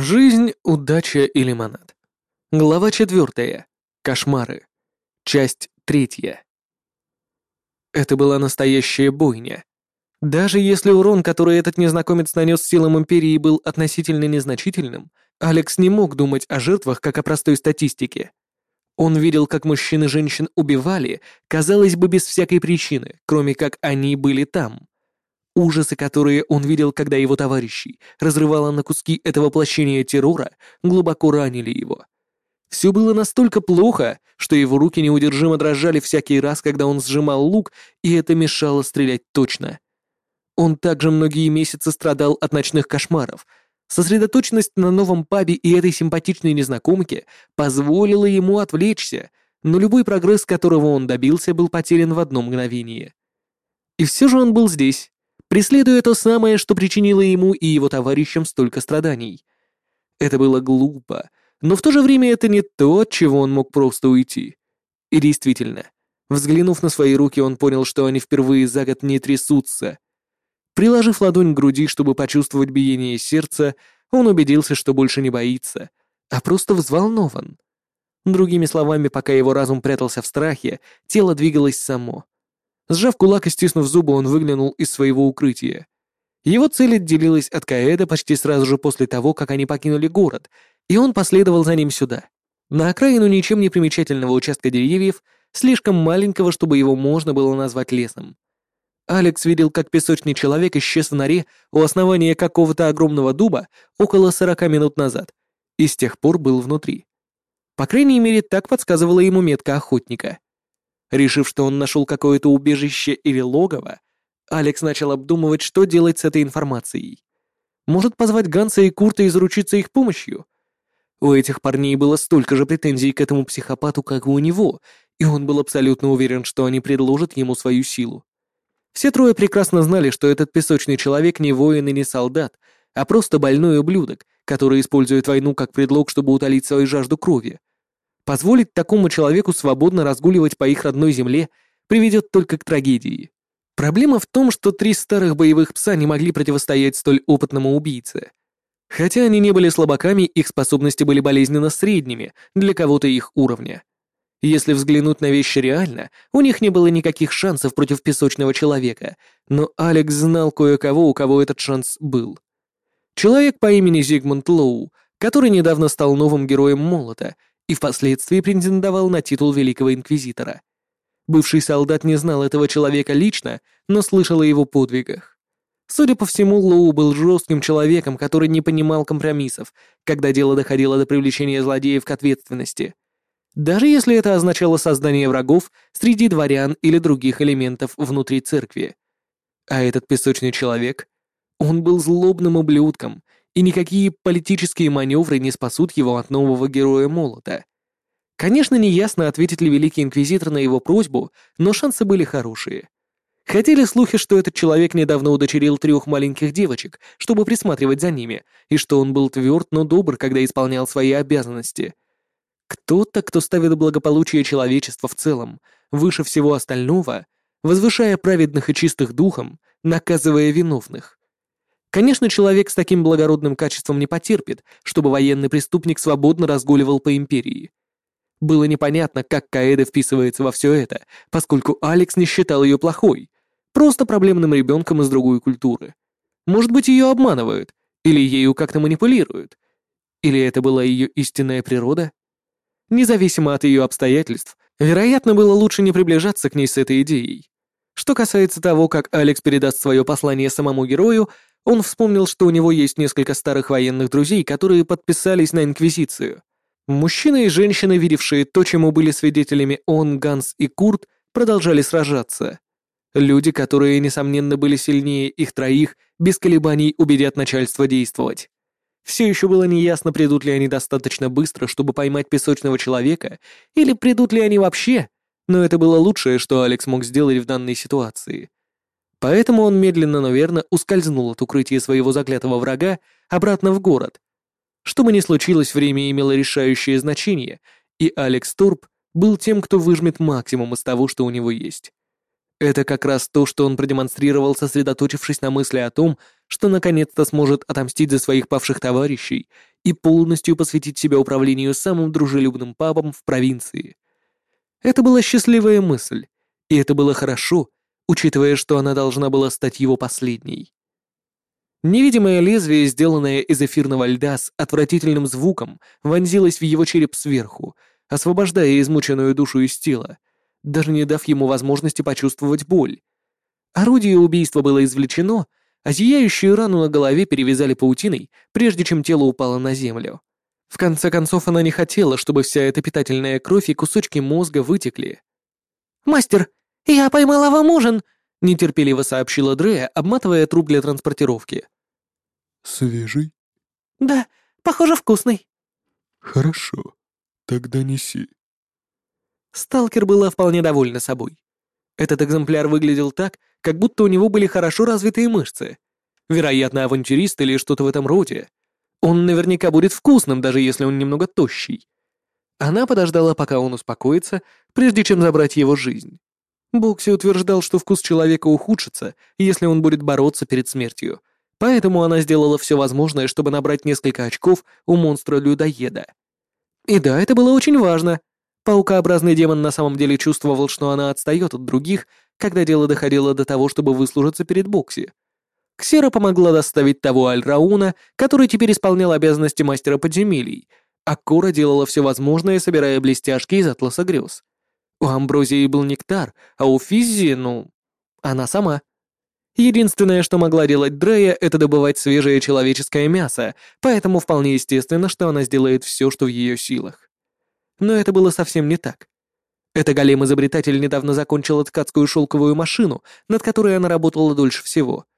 Жизнь, удача и лимонад. Глава четвертая. Кошмары. Часть третья. Это была настоящая бойня. Даже если урон, который этот незнакомец нанес силам Империи, был относительно незначительным, Алекс не мог думать о жертвах как о простой статистике. Он видел, как мужчин и женщин убивали, казалось бы, без всякой причины, кроме как они были там. Ужасы, которые он видел, когда его товарищи разрывало на куски это воплощение террора, глубоко ранили его. Все было настолько плохо, что его руки неудержимо дрожали всякий раз, когда он сжимал лук, и это мешало стрелять точно. Он также многие месяцы страдал от ночных кошмаров. Сосредоточенность на новом пабе и этой симпатичной незнакомке позволила ему отвлечься, но любой прогресс, которого он добился, был потерян в одно мгновение. И все же он был здесь, преследуя то самое, что причинило ему и его товарищам столько страданий. Это было глупо, но в то же время это не то, от чего он мог просто уйти. И действительно, взглянув на свои руки, он понял, что они впервые за год не трясутся. Приложив ладонь к груди, чтобы почувствовать биение сердца, он убедился, что больше не боится, а просто взволнован. Другими словами, пока его разум прятался в страхе, тело двигалось само. Сжав кулак и стиснув зубы, он выглянул из своего укрытия. Его цель отделилась от Каэда почти сразу же после того, как они покинули город, и он последовал за ним сюда. На окраину ничем не примечательного участка деревьев, слишком маленького, чтобы его можно было назвать лесом. Алекс видел, как песочный человек исчез в норе у основания какого-то огромного дуба около сорока минут назад, и с тех пор был внутри. По крайней мере, так подсказывала ему метка охотника. Решив, что он нашел какое-то убежище или логово, Алекс начал обдумывать, что делать с этой информацией. Может позвать Ганса и Курта и заручиться их помощью? У этих парней было столько же претензий к этому психопату, как и у него, и он был абсолютно уверен, что они предложат ему свою силу. Все трое прекрасно знали, что этот песочный человек не воин и не солдат, а просто больной ублюдок, который использует войну как предлог, чтобы утолить свою жажду крови. Позволить такому человеку свободно разгуливать по их родной земле приведет только к трагедии. Проблема в том, что три старых боевых пса не могли противостоять столь опытному убийце. Хотя они не были слабаками, их способности были болезненно средними для кого-то их уровня. Если взглянуть на вещи реально, у них не было никаких шансов против песочного человека, но Алекс знал кое-кого, у кого этот шанс был. Человек по имени Зигмунд Лоу, который недавно стал новым героем Молота и впоследствии претендовал на титул Великого Инквизитора. Бывший солдат не знал этого человека лично, но слышал о его подвигах. Судя по всему, Лоу был жестким человеком, который не понимал компромиссов, когда дело доходило до привлечения злодеев к ответственности — даже если это означало создание врагов среди дворян или других элементов внутри церкви. А этот песочный человек, он был злобным ублюдком, и никакие политические маневры не спасут его от нового героя Молота. Конечно, неясно, ответит ли Великий Инквизитор на его просьбу, но шансы были хорошие. Хотели слухи, что этот человек недавно удочерил трех маленьких девочек, чтобы присматривать за ними, и что он был тверд, но добр, когда исполнял свои обязанности — кто-то, кто ставит благополучие человечества в целом выше всего остального, возвышая праведных и чистых духом, наказывая виновных. Конечно, человек с таким благородным качеством не потерпит, чтобы военный преступник свободно разгуливал по империи. Было непонятно, как Каэда вписывается во все это, поскольку Алекс не считал ее плохой, просто проблемным ребенком из другой культуры. Может быть, ее обманывают, или ею как-то манипулируют, или это была ее истинная природа? Независимо от ее обстоятельств, вероятно, было лучше не приближаться к ней с этой идеей. Что касается того, как Алекс передаст свое послание самому герою, он вспомнил, что у него есть несколько старых военных друзей, которые подписались на Инквизицию. Мужчины и женщины, видевшие то, чему были свидетелями он, Ганс и Курт, продолжали сражаться. Люди, которые, несомненно, были сильнее их троих, без колебаний убедят начальство действовать. Все еще было неясно, придут ли они достаточно быстро, чтобы поймать песочного человека, или придут ли они вообще, но это было лучшее, что Алекс мог сделать в данной ситуации. Поэтому он медленно, но верно ускользнул от укрытия своего заклятого врага обратно в город. Что бы ни случилось, время имело решающее значение, и Алекс Турб был тем, кто выжмет максимум из того, что у него есть. Это как раз то, что он продемонстрировал, сосредоточившись на мысли о том, что наконец-то сможет отомстить за своих павших товарищей и полностью посвятить себя управлению самым дружелюбным пабом в провинции. Это была счастливая мысль, и это было хорошо, учитывая, что она должна была стать его последней. Невидимое лезвие, сделанное из эфирного льда с отвратительным звуком, вонзилось в его череп сверху, освобождая измученную душу из тела, даже не дав ему возможности почувствовать боль. Орудие убийства было извлечено, а зияющую рану на голове перевязали паутиной, прежде чем тело упало на землю. В конце концов, она не хотела, чтобы вся эта питательная кровь и кусочки мозга вытекли. «Мастер, я поймала вам ужин!» — нетерпеливо сообщила Дрея, обматывая труп для транспортировки. «Свежий?» «Да, похоже, вкусный». «Хорошо, тогда неси». Сталкер была вполне довольна собой. Этот экземпляр выглядел так, как будто у него были хорошо развитые мышцы. Вероятно, авантюрист или что-то в этом роде. Он наверняка будет вкусным, даже если он немного тощий. Она подождала, пока он успокоится, прежде чем забрать его жизнь. Бокси утверждал, что вкус человека ухудшится, если он будет бороться перед смертью, поэтому она сделала все возможное, чтобы набрать несколько очков у монстра-людоеда. И да, это было очень важно. Паукообразный демон на самом деле чувствовал, что она отстает от других, когда дело доходило до того, чтобы выслужиться перед Бокси. Ксера помогла доставить того Аль-Рауна, который теперь исполнял обязанности мастера подземелий, а Кора делала все возможное, собирая блестяшки из атласа грез. У Амброзии был нектар, а у Физзи, ну, она сама. Единственное, что могла делать Дрея, это добывать свежее человеческое мясо, поэтому вполне естественно, что она сделает все, что в ее силах. Но это было совсем не так. Эта голем-изобретатель недавно закончила ткацкую шелковую машину, над которой она работала дольше всего —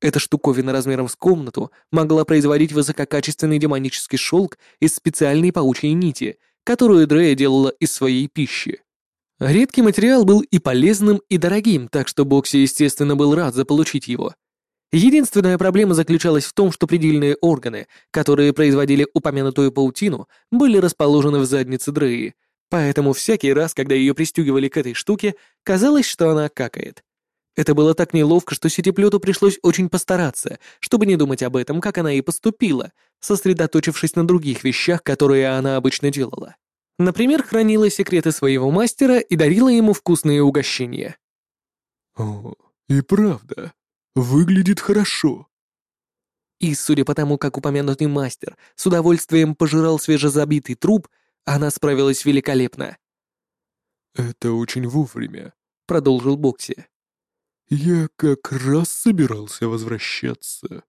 эта штуковина размером с комнату могла производить высококачественный демонический шелк из специальной паучьей нити, которую Дрея делала из своей пищи. Редкий материал был и полезным, и дорогим, так что Бокси, естественно, был рад заполучить его. Единственная проблема заключалась в том, что предельные органы, которые производили упомянутую паутину, были расположены в заднице Дреи, поэтому всякий раз, когда ее пристегивали к этой штуке, казалось, что она какает. Это было так неловко, что сетеплету пришлось очень постараться, чтобы не думать об этом, как она и поступила, сосредоточившись на других вещах, которые она обычно делала. Например, хранила секреты своего мастера и дарила ему вкусные угощения. «О, и правда, выглядит хорошо». И, судя по тому, как упомянутый мастер с удовольствием пожирал свежезабитый труп, она справилась великолепно. «Это очень вовремя», — продолжил Бокси. «Я как раз собирался возвращаться».